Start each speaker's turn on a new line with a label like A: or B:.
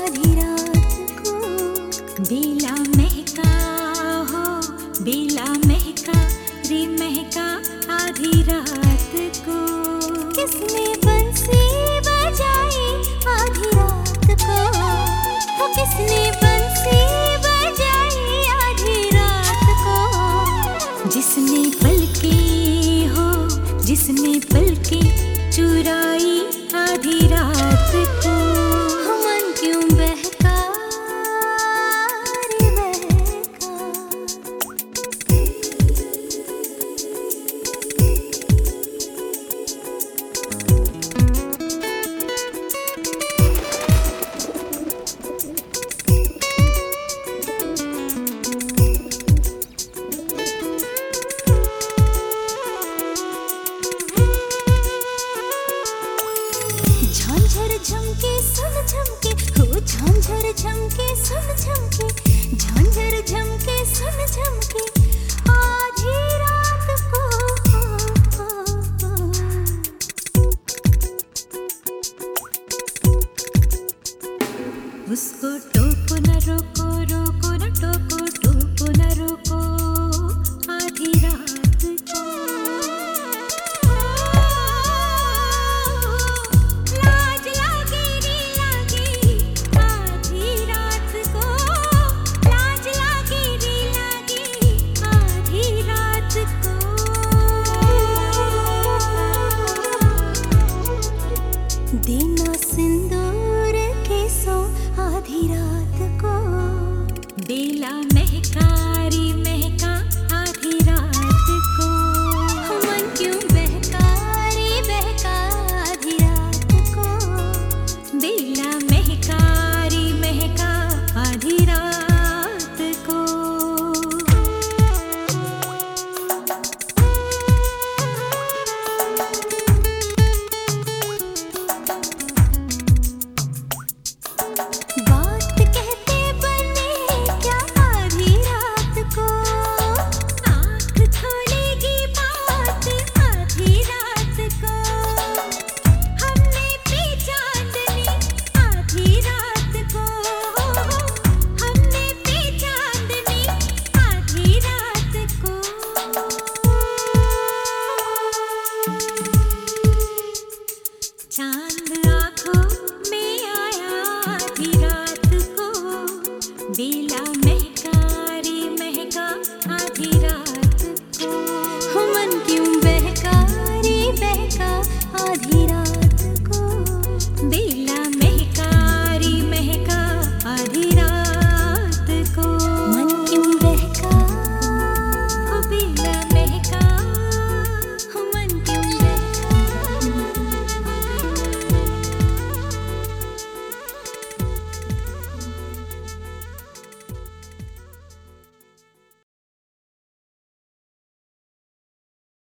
A: सारी रात को। बेला महका, हो, बेला महका, रे महका आधी रात को।
B: किसने बंसी बजाई आधी रात को? किसने बंसी बजाई आधी रात को?
A: जिसने पलके, हो, जिसने पलके, चुराई आधी रात
B: झमके सुन झमके हो झांझर झमके सुन झमके झांझर झमके सुन झमके आधी रात को
A: उसको टोको न रोको रोको न टोको टोको न रोको।